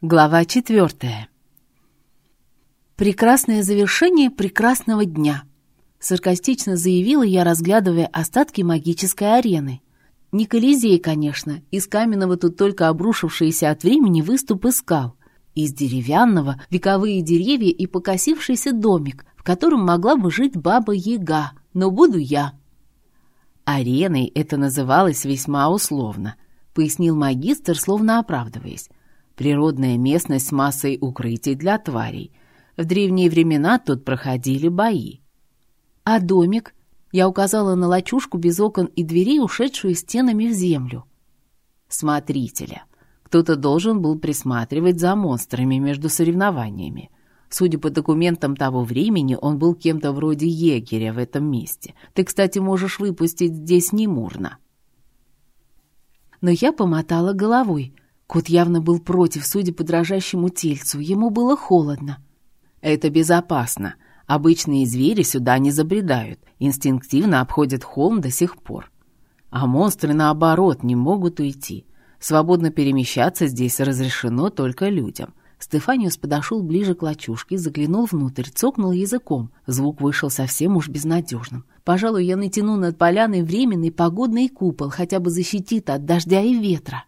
Глава четвертая. «Прекрасное завершение прекрасного дня», — саркастично заявила я, разглядывая остатки магической арены. Не Колизей, конечно, из каменного тут только обрушившиеся от времени выступы скал, из деревянного — вековые деревья и покосившийся домик, в котором могла бы жить баба-яга, но буду я. Ареной это называлось весьма условно, пояснил магистр, словно оправдываясь. Природная местность с массой укрытий для тварей. В древние времена тут проходили бои. А домик? Я указала на лачушку без окон и дверей, ушедшую стенами в землю. Смотрителя. Кто-то должен был присматривать за монстрами между соревнованиями. Судя по документам того времени, он был кем-то вроде егеря в этом месте. Ты, кстати, можешь выпустить здесь Немурна. Но я помотала головой — Кот явно был против, судя по дрожащему тельцу. Ему было холодно. «Это безопасно. Обычные звери сюда не забредают. Инстинктивно обходят холм до сих пор. А монстры, наоборот, не могут уйти. Свободно перемещаться здесь разрешено только людям». Стефаниус подошел ближе к лачушке, заглянул внутрь, цокнул языком. Звук вышел совсем уж безнадежным. Пожалуй, я натяну над поляной временный погодный купол, хотя бы защитит от дождя и ветра.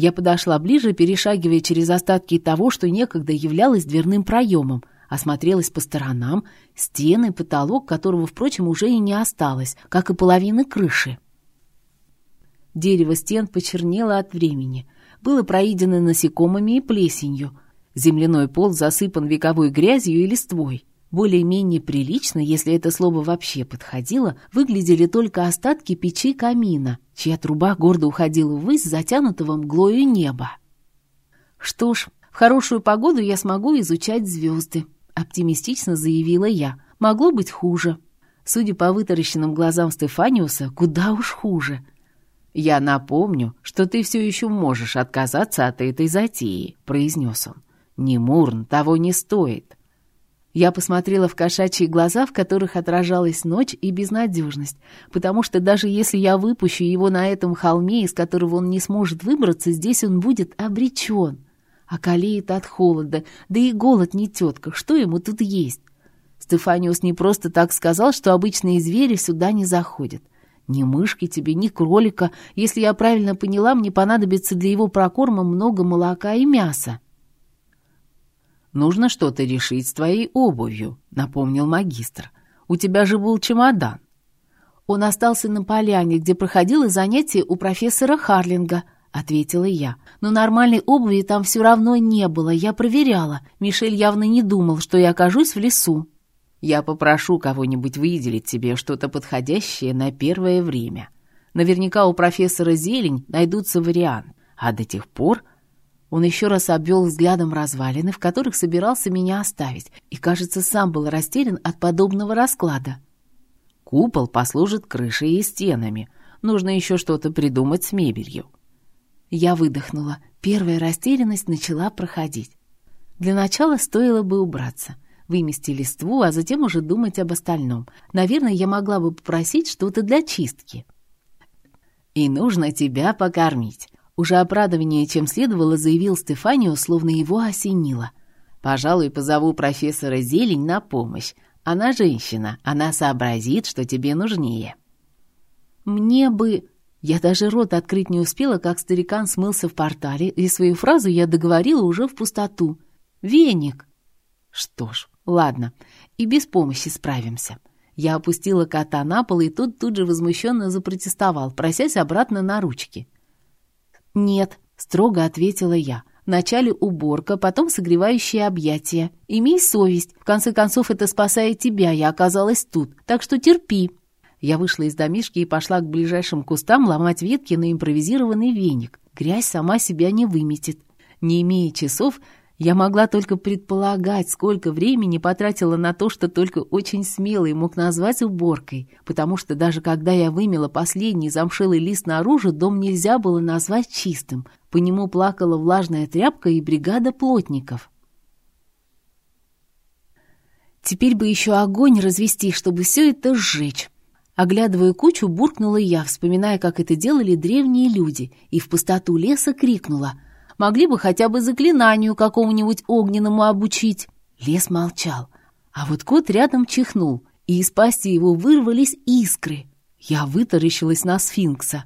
Я подошла ближе, перешагивая через остатки того, что некогда являлось дверным проемом, осмотрелась по сторонам, стены, потолок, которого, впрочем, уже и не осталось, как и половины крыши. Дерево стен почернело от времени, было проедено насекомыми и плесенью, земляной пол засыпан вековой грязью и листвой. Более-менее прилично, если это слово вообще подходило, выглядели только остатки печи камина, чья труба гордо уходила ввысь затянутого мглою неба. «Что ж, в хорошую погоду я смогу изучать звезды», — оптимистично заявила я. «Могло быть хуже». Судя по вытаращенным глазам Стефаниуса, куда уж хуже. «Я напомню, что ты все еще можешь отказаться от этой затеи», — произнес он. «Немурн того не стоит». Я посмотрела в кошачьи глаза, в которых отражалась ночь и безнадежность, потому что даже если я выпущу его на этом холме, из которого он не сможет выбраться, здесь он будет обречен. А калеет от холода, да и голод не тетка, что ему тут есть? Стефаниус не просто так сказал, что обычные звери сюда не заходят. Ни мышки тебе, ни кролика. Если я правильно поняла, мне понадобится для его прокорма много молока и мяса. «Нужно что-то решить с твоей обувью», — напомнил магистр. «У тебя же был чемодан». «Он остался на поляне, где проходило занятие у профессора Харлинга», — ответила я. «Но нормальной обуви там все равно не было, я проверяла. Мишель явно не думал, что я окажусь в лесу». «Я попрошу кого-нибудь выделить тебе что-то подходящее на первое время. Наверняка у профессора Зелень найдутся вариант. А до тех пор он еще раз обвел взглядом развалины, в которых собирался меня оставить, и, кажется, сам был растерян от подобного расклада. Купол послужит крышей и стенами. Нужно еще что-то придумать с мебелью. Я выдохнула. Первая растерянность начала проходить. Для начала стоило бы убраться, вымести листву, а затем уже думать об остальном. Наверное, я могла бы попросить что-то для чистки. «И нужно тебя покормить», уже обрадованнее, чем следовало, заявил Стефанио, словно его осенило. «Пожалуй, позову профессора Зелень на помощь. Она женщина, она сообразит, что тебе нужнее». «Мне бы...» Я даже рот открыть не успела, как старикан смылся в портале, и свою фразу я договорила уже в пустоту. «Веник!» Что ж, ладно, и без помощи справимся. Я опустила кота на пол, и тот тут же возмущенно запротестовал, просясь обратно на ручки. «Нет», — строго ответила я. «Вначале уборка, потом согревающие объятия. Имей совесть. В конце концов, это спасает тебя, я оказалась тут. Так что терпи». Я вышла из домишки и пошла к ближайшим кустам ломать ветки на импровизированный веник. Грязь сама себя не выметит. Не имея часов, я могла только предполагать, сколько времени потратила на то, что только очень смелый мог назвать уборкой, потому что даже когда я вымела последний замшелый лист наружу, дом нельзя было назвать чистым. По нему плакала влажная тряпка и бригада плотников. Теперь бы еще огонь развести, чтобы все это сжечь. Оглядывая кучу, буркнула я, вспоминая, как это делали древние люди, и в пустоту леса крикнула — Могли бы хотя бы заклинанию какому-нибудь огненному обучить». Лес молчал, а вот кот рядом чихнул, и из пасти его вырвались искры. Я вытаращилась на сфинкса.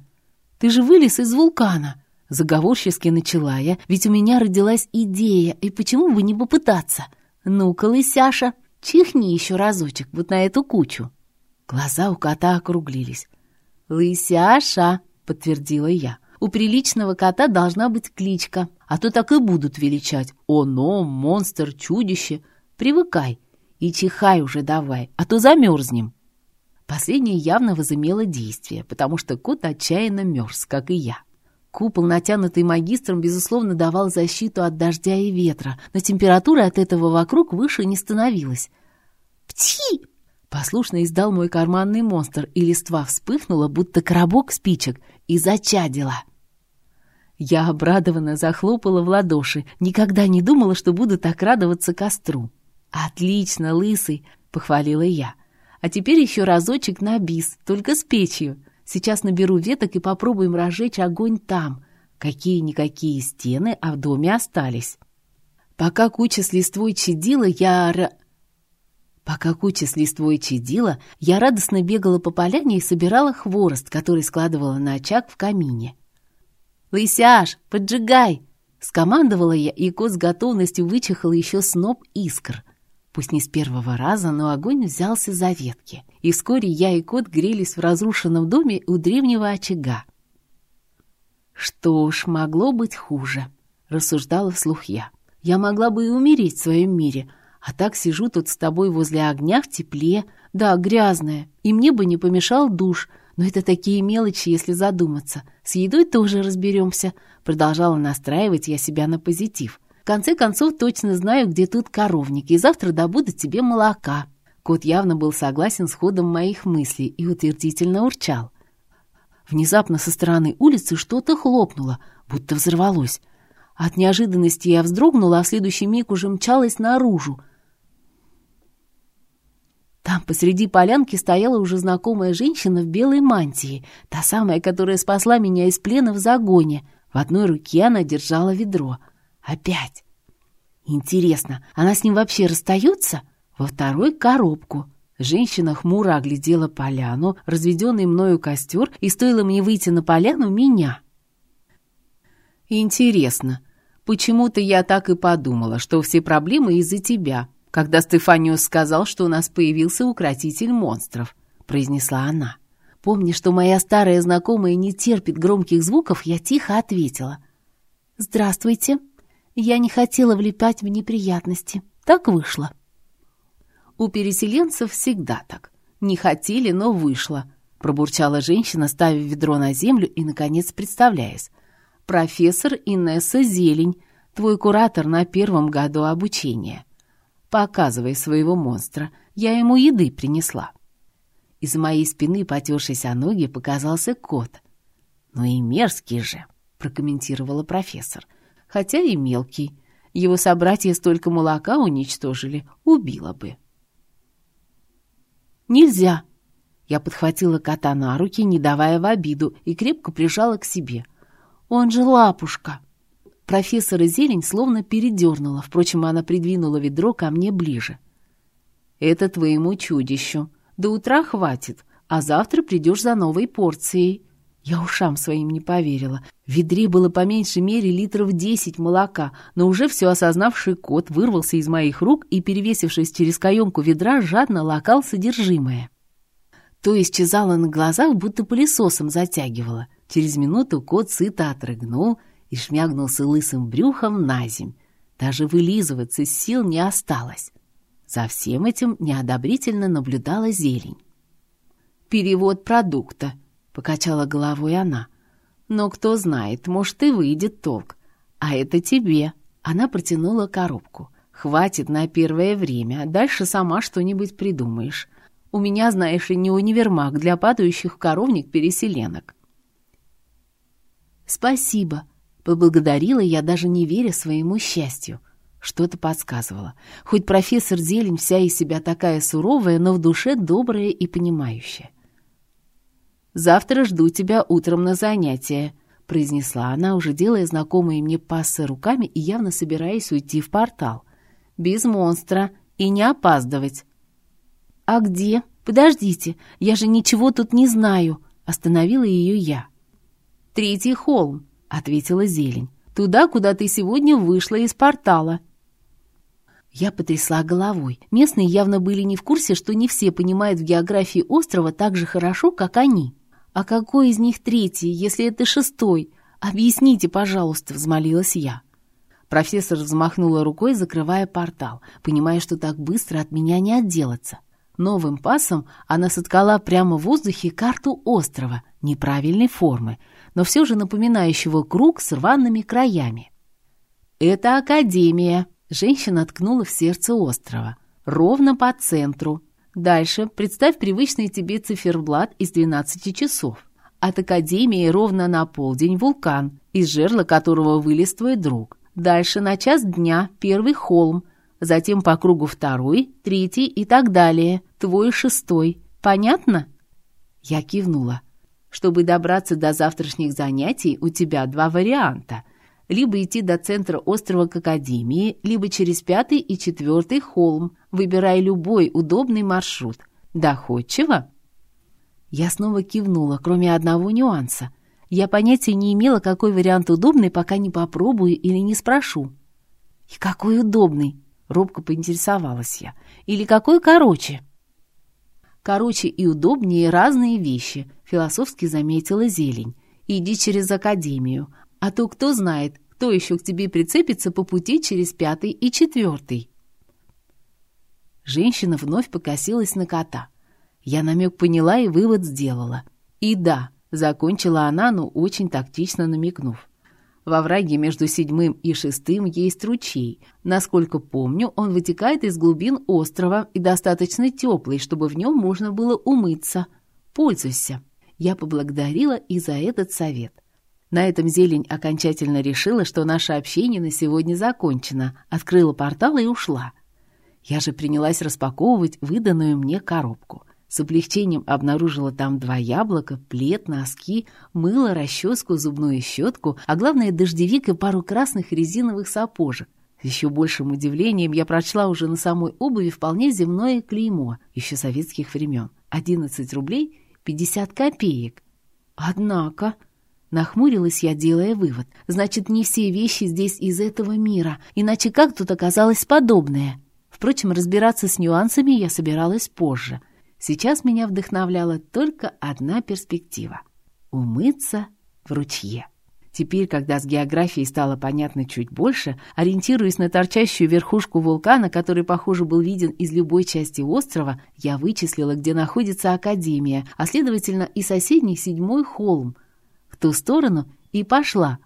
«Ты же вылез из вулкана!» Заговорчески начала я, ведь у меня родилась идея, и почему бы не попытаться? Ну-ка, лысяша, чихни еще разочек вот на эту кучу. Глаза у кота округлились. «Лысяша!» — подтвердила я. «У приличного кота должна быть кличка, а то так и будут величать. Оно, монстр, чудище. Привыкай и чихай уже давай, а то замерзнем». Последнее явно возымело действие, потому что кот отчаянно мерз, как и я. Купол, натянутый магистром, безусловно, давал защиту от дождя и ветра, но температура от этого вокруг выше не становилась. «Пти!» — послушно издал мой карманный монстр, и листва вспыхнула, будто коробок спичек, и зачадила. Я обрадованно захлопала в ладоши, никогда не думала, что буду так радоваться костру. «Отлично, лысый!» — похвалила я. «А теперь еще разочек на бис, только с печью». Сейчас наберу веток и попробуем разжечь огонь там. Какие-никакие стены, а в доме остались. Пока куча с листвой чадила, я... Пока куча с листвой чадила, я радостно бегала по поляне и собирала хворост, который складывала на очаг в камине. «Лысяш, поджигай!» — скомандовала я, и кот с готовностью вычихал еще сноп искр — Пусть не с первого раза, но огонь взялся за ветки, и вскоре я и кот грелись в разрушенном доме у древнего очага. «Что ж, могло быть хуже», — рассуждала вслух я. «Я могла бы и умереть в своем мире, а так сижу тут с тобой возле огня в тепле, да, грязная, и мне бы не помешал душ, но это такие мелочи, если задуматься. С едой тоже разберемся», — продолжала настраивать я себя на позитив. В конце концов, точно знаю, где тут коровник, и завтра добуду тебе молока». Кот явно был согласен с ходом моих мыслей и утвердительно урчал. Внезапно со стороны улицы что-то хлопнуло, будто взорвалось. От неожиданности я вздрогнула, а в следующий миг уже мчалась наружу. Там посреди полянки стояла уже знакомая женщина в белой мантии, та самая, которая спасла меня из плена в загоне. В одной руке она держала ведро — Опять. Интересно, она с ним вообще расстается? Во второй — коробку. Женщина хмуро оглядела поляну, разведенный мною костер, и стоило мне выйти на поляну меня. Интересно, почему-то я так и подумала, что все проблемы из-за тебя, когда Стефаниус сказал, что у нас появился укротитель монстров, произнесла она. Помня, что моя старая знакомая не терпит громких звуков, я тихо ответила. «Здравствуйте». Я не хотела влипать в неприятности. Так вышло. У переселенцев всегда так. Не хотели, но вышло. Пробурчала женщина, ставя ведро на землю и, наконец, представляясь. Профессор Инесса Зелень, твой куратор на первом году обучения. Показывай своего монстра. Я ему еды принесла. Из моей спины, потершись о ноги, показался кот. «Ну и мерзкий же», — прокомментировала профессор хотя и мелкий. Его собратья столько молока уничтожили, убило бы. «Нельзя!» Я подхватила кота на руки, не давая в обиду, и крепко прижала к себе. «Он же лапушка!» Профессора зелень словно передернула, впрочем, она придвинула ведро ко мне ближе. «Это твоему чудищу. До утра хватит, а завтра придешь за новой порцией». Я ушам своим не поверила. В ведре было по меньшей мере литров десять молока, но уже все осознавший кот вырвался из моих рук и, перевесившись через каемку ведра, жадно лакал содержимое. То исчезало на глазах, будто пылесосом затягивало. Через минуту кот сыто отрыгнул и шмягнулся лысым брюхом на земь. Даже вылизываться сил не осталось. За всем этим неодобрительно наблюдала зелень. «Перевод продукта», Покачала головой она. Но кто знает, может и выйдет толк. А это тебе. Она протянула коробку. Хватит на первое время, дальше сама что-нибудь придумаешь. У меня, знаешь, и не универмаг для падающих коровник переселенок. Спасибо, поблагодарила я, даже не веря своему счастью. Что-то подсказывало. Хоть профессор Зелень вся из себя такая суровая, но в душе добрая и понимающая. Завтра жду тебя утром на занятия», —— произнесла она, уже делая знакомые мне пассы руками и явно собираясь уйти в портал. «Без монстра и не опаздывать». «А где? Подождите, я же ничего тут не знаю», — остановила ее я. «Третий холм», — ответила зелень. «Туда, куда ты сегодня вышла из портала». Я потрясла головой. Местные явно были не в курсе, что не все понимают в географии острова так же хорошо, как они. «А какой из них третий, если это шестой? Объясните, пожалуйста», — взмолилась я. Профессор взмахнула рукой, закрывая портал, понимая, что так быстро от меня не отделаться. Новым пасом она соткала прямо в воздухе карту острова неправильной формы, но все же напоминающего круг с рваными краями. «Это Академия», — женщина ткнула в сердце острова, ровно по центру, Дальше представь привычный тебе циферблат из 12 часов. От Академии ровно на полдень вулкан, из жерла которого вылез твой друг. Дальше на час дня первый холм, затем по кругу второй, третий и так далее, твой шестой. Понятно? Я кивнула. Чтобы добраться до завтрашних занятий, у тебя два варианта — либо идти до центра острова к Академии, либо через пятый и четвертый холм, выбирая любой удобный маршрут. Доходчиво? Я снова кивнула, кроме одного нюанса. Я понятия не имела, какой вариант удобный, пока не попробую или не спрошу. «И какой удобный?» — робко поинтересовалась я. «Или какой короче?» «Короче и удобнее разные вещи», — философски заметила зелень. «Иди через академию, а то кто знает, кто еще к тебе прицепится по пути через пятый и четвертый. Женщина вновь покосилась на кота. Я намек поняла и вывод сделала. И да, закончила она, но очень тактично намекнув. Во враге между седьмым и шестым есть ручей. Насколько помню, он вытекает из глубин острова и достаточно теплый, чтобы в нем можно было умыться. Пользуйся. Я поблагодарила и за этот совет. На этом зелень окончательно решила, что наше общение на сегодня закончено, открыла портал и ушла. Я же принялась распаковывать выданную мне коробку. С облегчением обнаружила там два яблока, плед, носки, мыло, расческу, зубную щетку, а главное дождевик и пару красных резиновых сапожек. С еще большим удивлением я прочла уже на самой обуви вполне земное клеймо, еще советских времен. 11 рублей 50 копеек. Однако... Нахмурилась я, делая вывод. Значит, не все вещи здесь из этого мира, иначе как тут оказалось подобное? Впрочем, разбираться с нюансами я собиралась позже. Сейчас меня вдохновляла только одна перспектива — умыться в ручье. Теперь, когда с географией стало понятно чуть больше, ориентируясь на торчащую верхушку вулкана, который, похоже, был виден из любой части острова, я вычислила, где находится Академия, а следовательно и соседний седьмой холм — в ту сторону и пошла,